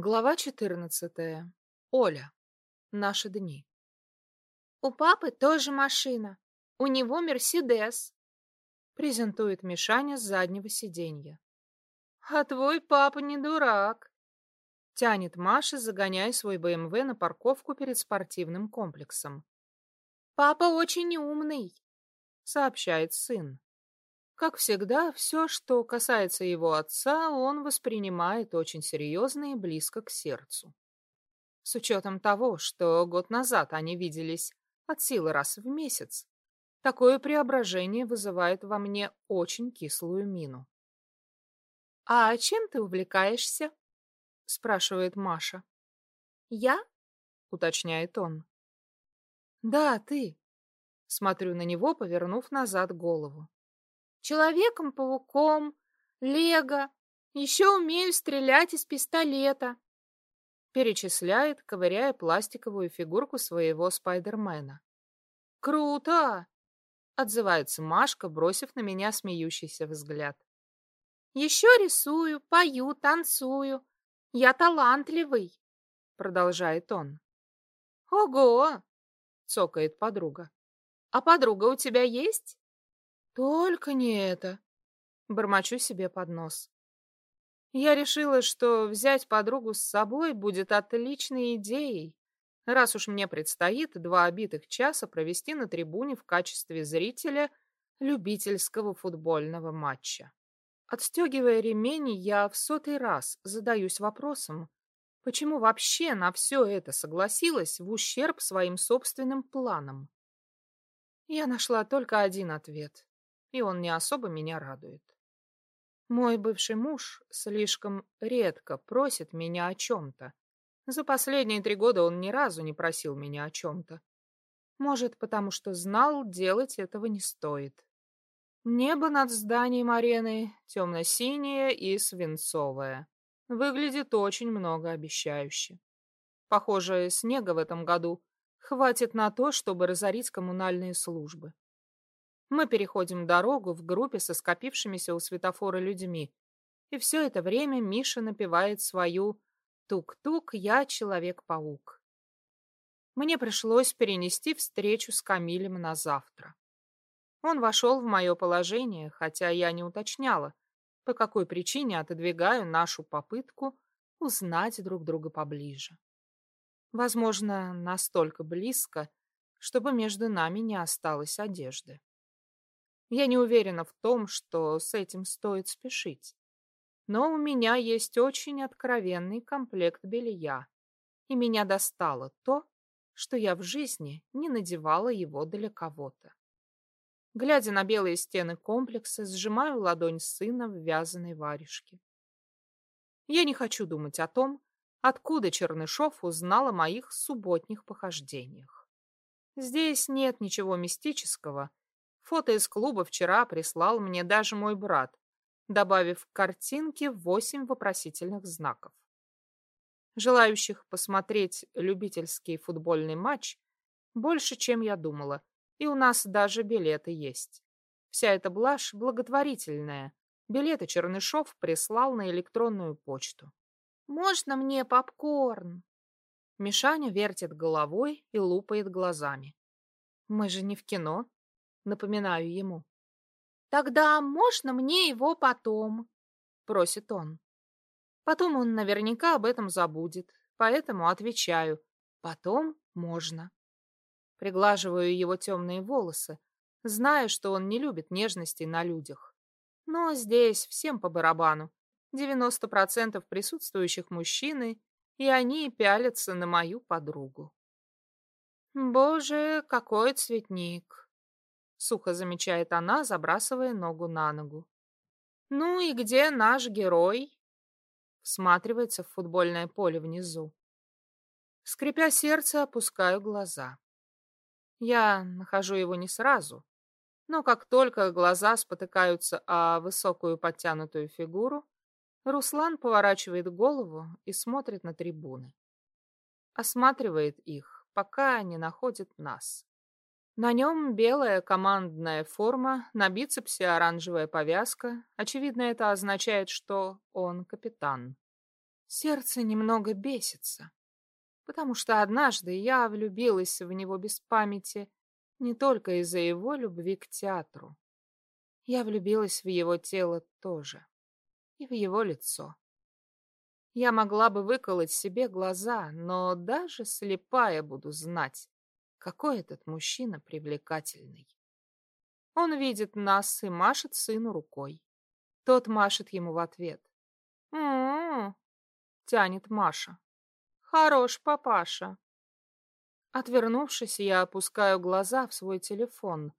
Глава 14. Оля. Наши дни. У папы тоже машина. У него Мерседес. Презентует Мишаня с заднего сиденья. А твой папа не дурак. Тянет Маша, загоняя свой БМВ на парковку перед спортивным комплексом. Папа очень умный, сообщает сын. Как всегда, все, что касается его отца, он воспринимает очень серьезно и близко к сердцу. С учетом того, что год назад они виделись от силы раз в месяц, такое преображение вызывает во мне очень кислую мину. «А чем ты увлекаешься?» — спрашивает Маша. «Я?» — уточняет он. «Да, ты». Смотрю на него, повернув назад голову. Человеком-пауком, лего, еще умею стрелять из пистолета. Перечисляет, ковыряя пластиковую фигурку своего спайдермена. Круто! Отзывается Машка, бросив на меня смеющийся взгляд. Еще рисую, пою, танцую. Я талантливый, продолжает он. Ого! Цокает подруга. А подруга у тебя есть? Только не это. Бормочу себе под нос. Я решила, что взять подругу с собой будет отличной идеей, раз уж мне предстоит два обитых часа провести на трибуне в качестве зрителя любительского футбольного матча. Отстегивая ремень, я в сотый раз задаюсь вопросом, почему вообще на все это согласилась в ущерб своим собственным планам. Я нашла только один ответ и он не особо меня радует. Мой бывший муж слишком редко просит меня о чем-то. За последние три года он ни разу не просил меня о чем-то. Может, потому что знал, делать этого не стоит. Небо над зданием арены темно-синее и свинцовое. Выглядит очень многообещающе. Похоже, снега в этом году хватит на то, чтобы разорить коммунальные службы. Мы переходим дорогу в группе со скопившимися у светофора людьми. И все это время Миша напевает свою «Тук-тук, я Человек-паук». Мне пришлось перенести встречу с Камилем на завтра. Он вошел в мое положение, хотя я не уточняла, по какой причине отодвигаю нашу попытку узнать друг друга поближе. Возможно, настолько близко, чтобы между нами не осталось одежды. Я не уверена в том, что с этим стоит спешить. Но у меня есть очень откровенный комплект белья, и меня достало то, что я в жизни не надевала его для кого-то. Глядя на белые стены комплекса, сжимаю ладонь сына в вязаной варежке. Я не хочу думать о том, откуда Чернышов узнал о моих субботних похождениях. Здесь нет ничего мистического, Фото из клуба вчера прислал мне даже мой брат, добавив к картинке восемь вопросительных знаков. Желающих посмотреть любительский футбольный матч больше, чем я думала, и у нас даже билеты есть. Вся эта блажь благотворительная. Билеты Чернышов прислал на электронную почту. «Можно мне попкорн?» Мишаня вертит головой и лупает глазами. «Мы же не в кино», напоминаю ему. «Тогда можно мне его потом?» — просит он. Потом он наверняка об этом забудет, поэтому отвечаю «потом можно». Приглаживаю его темные волосы, зная, что он не любит нежностей на людях. Но здесь всем по барабану. 90% присутствующих мужчины, и они пялятся на мою подругу. Боже, какой цветник! Сухо замечает она, забрасывая ногу на ногу. Ну и где наш герой? Всматривается в футбольное поле внизу. Скрипя сердце, опускаю глаза. Я нахожу его не сразу, но как только глаза спотыкаются о высокую подтянутую фигуру, Руслан поворачивает голову и смотрит на трибуны. Осматривает их, пока не находит нас. На нем белая командная форма, на бицепсе оранжевая повязка. Очевидно, это означает, что он капитан. Сердце немного бесится, потому что однажды я влюбилась в него без памяти не только из-за его любви к театру. Я влюбилась в его тело тоже и в его лицо. Я могла бы выколоть себе глаза, но даже слепая буду знать, какой этот мужчина привлекательный. Он видит нас и машет сыну рукой. Тот машет ему в ответ. «М-м-м», тянет Маша. «Хорош папаша». Отвернувшись, я опускаю глаза в свой телефон,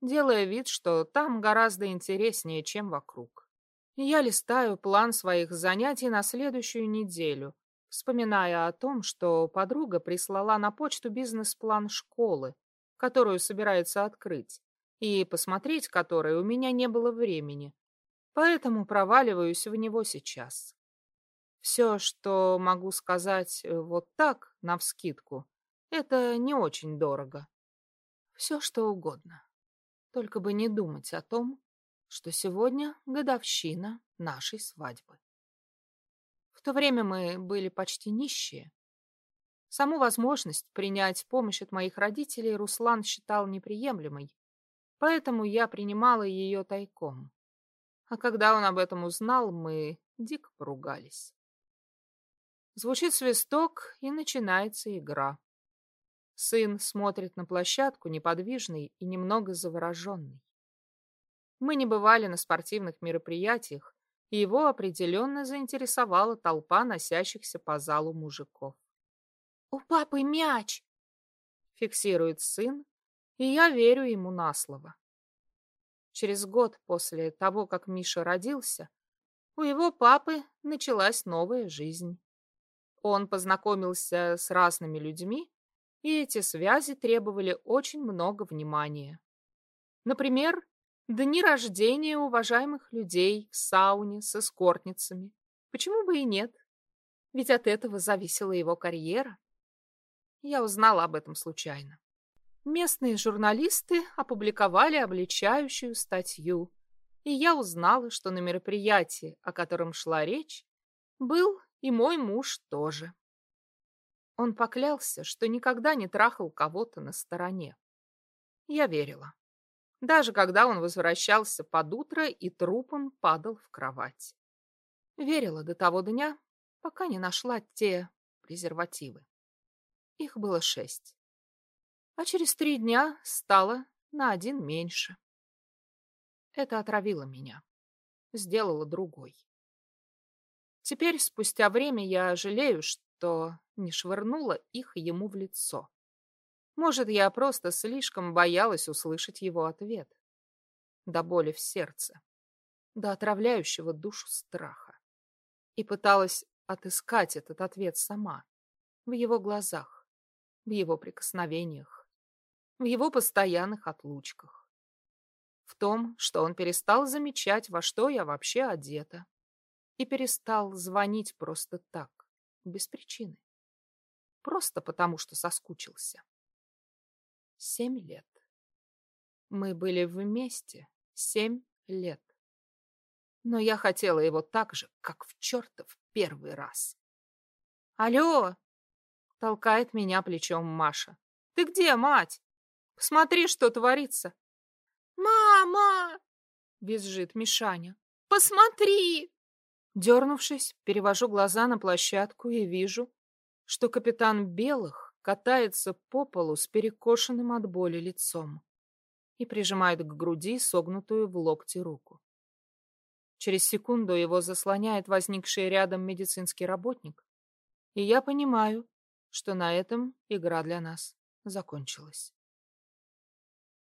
делая вид, что там гораздо интереснее, чем вокруг. Я листаю план своих занятий на следующую неделю, вспоминая о том, что подруга прислала на почту бизнес-план школы, которую собирается открыть, и посмотреть который у меня не было времени, поэтому проваливаюсь в него сейчас. Все, что могу сказать э, вот так, навскидку, это не очень дорого. Все, что угодно. Только бы не думать о том, что сегодня годовщина нашей свадьбы. В то время мы были почти нищие. Саму возможность принять помощь от моих родителей Руслан считал неприемлемой, поэтому я принимала ее тайком. А когда он об этом узнал, мы дико поругались. Звучит свисток, и начинается игра. Сын смотрит на площадку, неподвижный и немного завороженный. Мы не бывали на спортивных мероприятиях, и его определенно заинтересовала толпа носящихся по залу мужиков. «У папы мяч!» — фиксирует сын, и я верю ему на слово. Через год после того, как Миша родился, у его папы началась новая жизнь. Он познакомился с разными людьми, и эти связи требовали очень много внимания. Например, дни рождения уважаемых людей в сауне с эскортницами. Почему бы и нет? Ведь от этого зависела его карьера. Я узнала об этом случайно местные журналисты опубликовали обличающую статью, и я узнала, что на мероприятии, о котором шла речь, был и мой муж тоже. Он поклялся, что никогда не трахал кого-то на стороне. Я верила. Даже когда он возвращался под утро и трупом падал в кровать. Верила до того дня, пока не нашла те презервативы. Их было шесть а через три дня стало на один меньше. Это отравило меня, сделало другой. Теперь, спустя время, я жалею, что не швырнула их ему в лицо. Может, я просто слишком боялась услышать его ответ. До боли в сердце, до отравляющего душу страха. И пыталась отыскать этот ответ сама, в его глазах, в его прикосновениях в его постоянных отлучках. В том, что он перестал замечать, во что я вообще одета, и перестал звонить просто так, без причины. Просто потому, что соскучился. Семь лет. Мы были вместе семь лет. Но я хотела его так же, как в чертов первый раз. «Алло!» — толкает меня плечом Маша. «Ты где, мать?» Посмотри, что творится. «Мама!» — визжит Мишаня. «Посмотри!» Дернувшись, перевожу глаза на площадку и вижу, что капитан Белых катается по полу с перекошенным от боли лицом и прижимает к груди согнутую в локте руку. Через секунду его заслоняет возникший рядом медицинский работник, и я понимаю, что на этом игра для нас закончилась.